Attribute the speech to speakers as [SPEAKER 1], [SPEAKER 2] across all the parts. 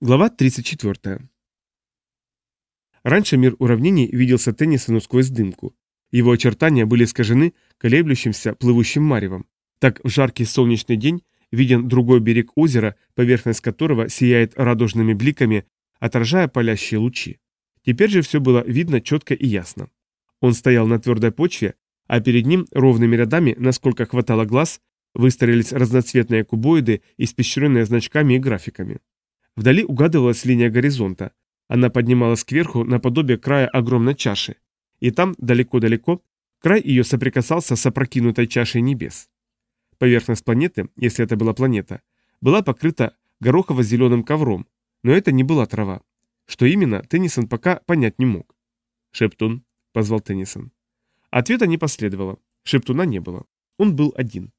[SPEAKER 1] Глава 34. Раньше мир уравнений виделся Теннисону сквозь дымку. Его очертания были искажены колеблющимся плывущим маревом. Так в жаркий солнечный день виден другой берег озера, поверхность которого сияет радужными бликами, отражая палящие лучи. Теперь же все было видно четко и ясно. Он стоял на твердой почве, а перед ним ровными рядами, насколько хватало глаз, выстроились разноцветные кубоиды, испещренные значками и графиками. Вдали угадывалась линия горизонта. Она поднималась кверху наподобие края огромной чаши. И там, далеко-далеко, край ее соприкасался с опрокинутой чашей небес. Поверхность планеты, если это была планета, была покрыта горохово-зеленым ковром, но это не была трава. Что именно, Теннисон пока понять не мог. «Шептун», — позвал Теннисон. Ответа не последовало. Шептуна не было. Он был один.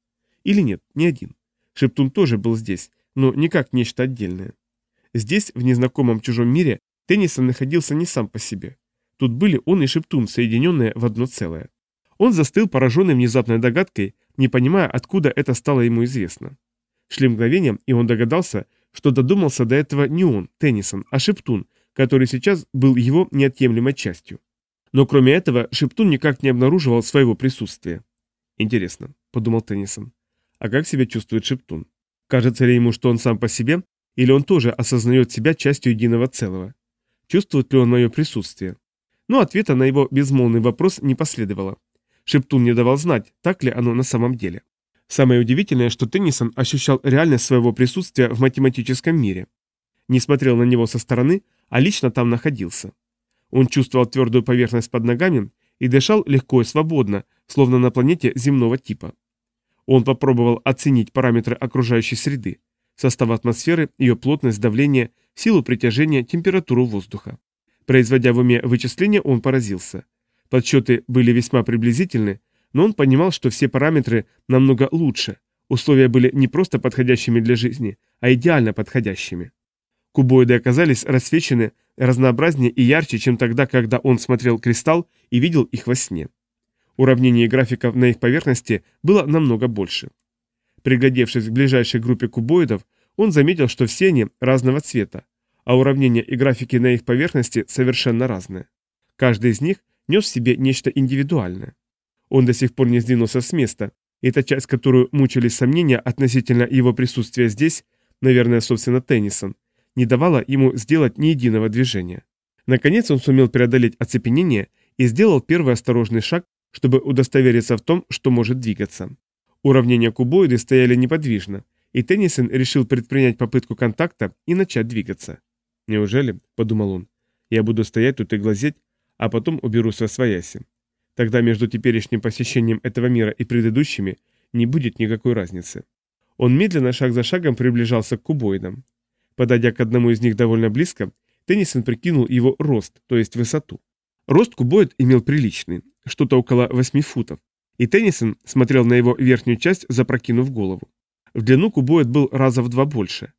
[SPEAKER 1] Или нет, не один. Шептун тоже был здесь, но не как нечто отдельное. Здесь, в незнакомом чужом мире, Теннисон находился не сам по себе. Тут были он и Шептун, соединенные в одно целое. Он застыл, пораженный внезапной догадкой, не понимая, откуда это стало ему известно. Шли мгновения, и он догадался, что додумался до этого не он, Теннисон, а Шептун, который сейчас был его неотъемлемой частью. Но кроме этого, Шептун никак не обнаруживал своего присутствия. «Интересно», — подумал Теннисон, — «а как себя чувствует Шептун? Кажется ли ему, что он сам по себе, или он тоже осознает себя частью единого целого? Чувствует ли он мое присутствие? Но ответа на его безмолвный вопрос не последовало. Шептун не давал знать, так ли оно на самом деле. Самое удивительное, что Теннисон ощущал реальность своего присутствия в математическом мире. Не смотрел на него со стороны, а лично там находился. Он чувствовал твердую поверхность под ногами и дышал легко и свободно, словно на планете земного типа. Он попробовал оценить параметры окружающей среды состав атмосферы, ее плотность, давление, силу притяжения, температуру воздуха. Производя в уме вычисления, он поразился. Подсчеты были весьма приблизительны, но он понимал, что все параметры намного лучше. Условия были не просто подходящими для жизни, а идеально подходящими. Кубоиды оказались рассвечены разнообразнее и ярче, чем тогда, когда он смотрел кристалл и видел их во сне. Уравнений графиков на их поверхности было намного больше. Приглядевшись к ближайшей группе кубоидов, он заметил, что все они разного цвета, а уравнения и графики на их поверхности совершенно разные. Каждый из них нес в себе нечто индивидуальное. Он до сих пор не сдвинулся с места, и та часть, которую мучились сомнения относительно его присутствия здесь, наверное, собственно, Теннисон, не давала ему сделать ни единого движения. Наконец он сумел преодолеть оцепенение и сделал первый осторожный шаг, чтобы удостовериться в том, что может двигаться. Уравнения кубоиды стояли неподвижно, и Теннисон решил предпринять попытку контакта и начать двигаться. «Неужели?» – подумал он. «Я буду стоять тут и глазеть, а потом уберусь во свояси. Тогда между теперешним посещением этого мира и предыдущими не будет никакой разницы». Он медленно, шаг за шагом, приближался к кубоидам. Подойдя к одному из них довольно близко, Теннисон прикинул его рост, то есть высоту. Рост кубоид имел приличный, что-то около 8 футов, и Теннисон смотрел на его верхнюю часть, запрокинув голову. В длину кубоид был раза в два больше.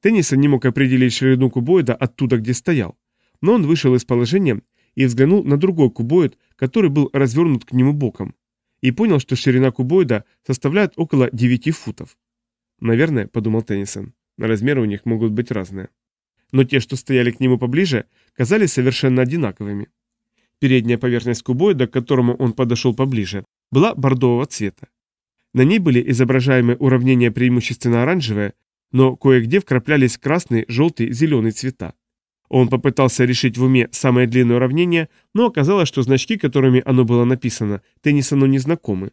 [SPEAKER 1] Теннисон не мог определить ширину кубоида оттуда, где стоял, но он вышел из положения и взглянул на другой кубоид, который был развернут к нему боком, и понял, что ширина кубоида составляет около 9 футов. «Наверное», — подумал Теннисон, — «размеры у них могут быть разные». Но те, что стояли к нему поближе, казались совершенно одинаковыми. Передняя поверхность кубоида, к которому он подошел поближе, была бордового цвета. На ней были изображаемые уравнения преимущественно оранжевые, но кое-где вкраплялись красный, желтый, зеленый цвета. Он попытался решить в уме самое длинное уравнение, но оказалось, что значки, которыми оно было написано, Теннисону не знакомы.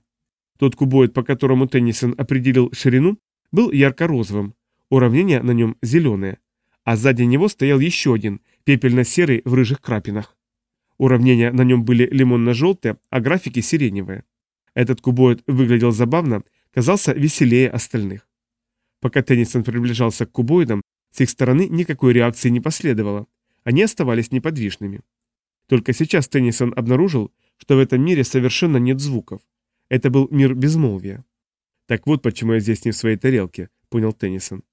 [SPEAKER 1] Тот кубоид, по которому Теннисон определил ширину, был ярко-розовым, уравнение на нем зеленое, а сзади него стоял еще один, пепельно-серый в рыжих крапинах. Уравнения на нем были лимонно-желтые, а графики сиреневые. Этот кубоид выглядел забавно, казался веселее остальных. Пока Теннисон приближался к кубоидам, с их стороны никакой реакции не последовало. Они оставались неподвижными. Только сейчас Теннисон обнаружил, что в этом мире совершенно нет звуков. Это был мир безмолвия. «Так вот почему я здесь не в своей тарелке», — понял Теннисон.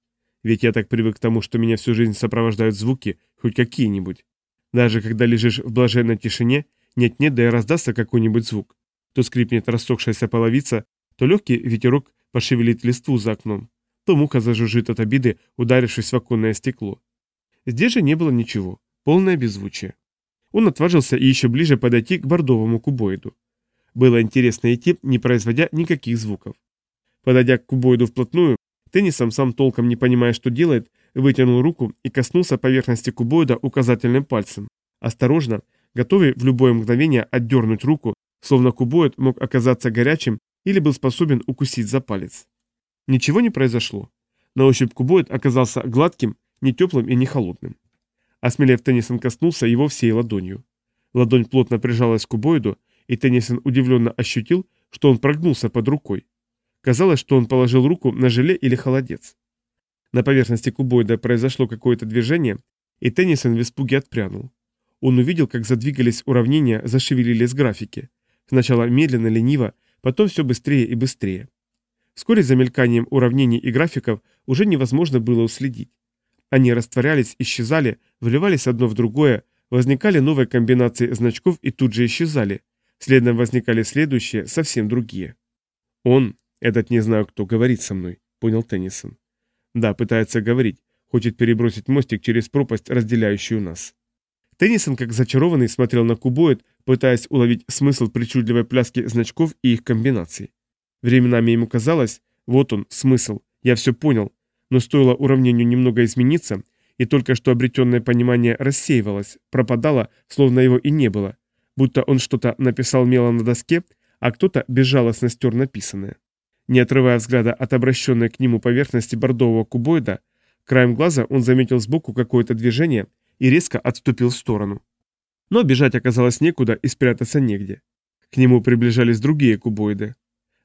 [SPEAKER 1] «Ведь я так привык к тому, что меня всю жизнь сопровождают звуки, хоть какие-нибудь. Даже когда лежишь в блаженной тишине, нет-нет, да и раздастся какой-нибудь звук. То скрипнет рассохшаяся половица, то легкий ветерок пошевелит листву за окном, то муха зажужжит от обиды, ударившись в оконное стекло. Здесь же не было ничего, полное беззвучие. Он отважился и еще ближе подойти к бордовому кубоиду. Было интересно идти, не производя никаких звуков. Подойдя к кубоиду вплотную, Теннисом, сам толком не понимая, что делает, вытянул руку и коснулся поверхности кубоида указательным пальцем. Осторожно, готовый в любое мгновение отдернуть руку, словно кубоид мог оказаться горячим или был способен укусить за палец. Ничего не произошло. На ощупь кубоид оказался гладким, не теплым и не холодным. Осмелев, Теннисон коснулся его всей ладонью. Ладонь плотно прижалась к кубоиду, и Теннисон удивленно ощутил, что он прогнулся под рукой. Казалось, что он положил руку на желе или холодец. На поверхности кубоида произошло какое-то движение, и Теннисон в испуге отпрянул. Он увидел, как задвигались уравнения, зашевелились графики. Сначала медленно, лениво, потом все быстрее и быстрее. Вскоре за мельканием уравнений и графиков уже невозможно было уследить. Они растворялись, исчезали, вливались одно в другое, возникали новые комбинации значков и тут же исчезали. Следом возникали следующие, совсем другие. Он, этот не знаю кто, говорит со мной, понял Теннисон. Да, пытается говорить, хочет перебросить мостик через пропасть, разделяющую нас. Теннисон, как зачарованный, смотрел на кубоид, пытаясь уловить смысл причудливой пляски значков и их комбинаций. Временами ему казалось, вот он, смысл, я все понял, но стоило уравнению немного измениться, и только что обретенное понимание рассеивалось, пропадало, словно его и не было, будто он что-то написал мелом на доске, а кто-то безжалостно стер написанное. Не отрывая взгляда от обращенной к нему поверхности бордового кубоида, краем глаза он заметил сбоку какое-то движение и резко отступил в сторону. Но бежать оказалось некуда и спрятаться негде. К нему приближались другие кубоиды.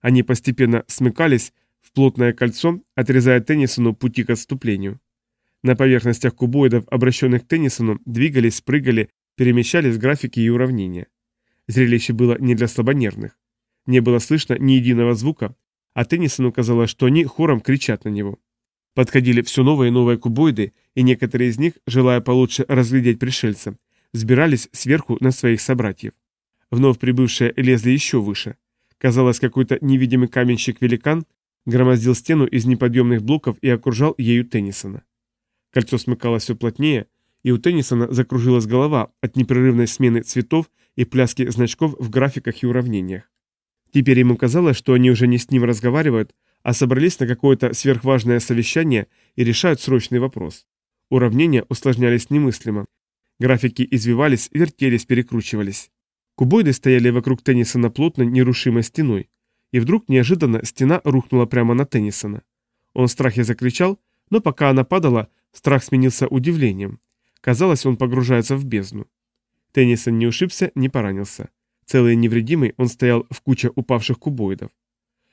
[SPEAKER 1] Они постепенно смыкались в плотное кольцо, отрезая Теннисону пути к отступлению. На поверхностях кубоидов, обращенных к Теннисону, двигались, прыгали, перемещались графики и уравнения. Зрелище было не для слабонервных. Не было слышно ни единого звука, а Теннисону казалось, что они хором кричат на него. Подходили все новые и новые кубоиды, и некоторые из них, желая получше разглядеть пришельца, взбирались сверху на своих собратьев. Вновь прибывшие лезли еще выше. Казалось, какой-то невидимый каменщик-великан громоздил стену из неподъемных блоков и окружал ею Теннисона. Кольцо смыкалось все плотнее, и у Теннисона закружилась голова от непрерывной смены цветов и пляски значков в графиках и уравнениях. Теперь ему казалось, что они уже не с ним разговаривают, а собрались на какое-то сверхважное совещание и решают срочный вопрос. Уравнения усложнялись немыслимо. Графики извивались, вертелись, перекручивались. Кубоиды стояли вокруг Теннисона плотно нерушимой стеной. И вдруг неожиданно стена рухнула прямо на Теннисона. Он в страхе закричал, но пока она падала, страх сменился удивлением. Казалось, он погружается в бездну. Теннисон не ушибся, не поранился. Целый и невредимый он стоял в куче упавших кубоидов.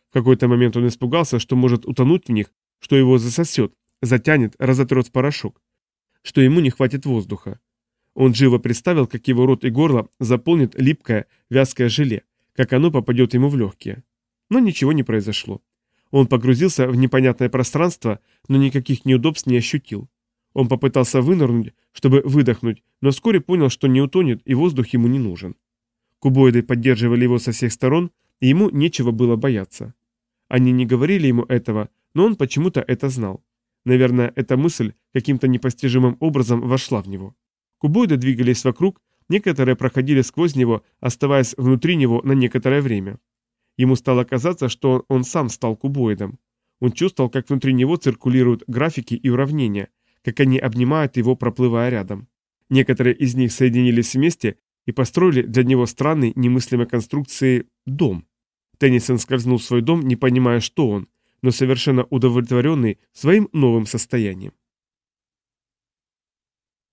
[SPEAKER 1] В какой-то момент он испугался, что может утонуть в них, что его засосет, затянет, разотрет порошок, что ему не хватит воздуха. Он живо представил, как его рот и горло заполнит липкое, вязкое желе, как оно попадет ему в легкие. Но ничего не произошло. Он погрузился в непонятное пространство, но никаких неудобств не ощутил. Он попытался вынырнуть, чтобы выдохнуть, но вскоре понял, что не утонет и воздух ему не нужен. Кубоиды поддерживали его со всех сторон, и ему нечего было бояться. Они не говорили ему этого, но он почему-то это знал. Наверное, эта мысль каким-то непостижимым образом вошла в него. Кубоиды двигались вокруг, некоторые проходили сквозь него, оставаясь внутри него на некоторое время. Ему стало казаться, что он сам стал кубоидом. Он чувствовал, как внутри него циркулируют графики и уравнения, как они обнимают его, проплывая рядом. Некоторые из них соединились вместе и построили для него странный, немыслимой конструкции дом. Теннисон скользнул в свой дом, не понимая, что он, но совершенно удовлетворенный своим новым состоянием.